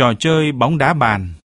trò chơi bóng đá bàn.